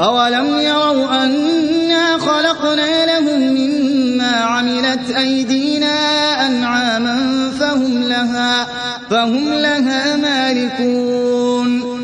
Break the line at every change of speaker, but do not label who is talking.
أَوَلَمْ يَرَوْا أَنَّا خَلَقْنَا لَهُم مِّمَّا عَمِلَتْ أَيْدِينَا أَنْعَامًا فَهُمْ لَهَا مَالِكُونَ.